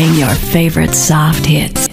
playing your favorite soft hits.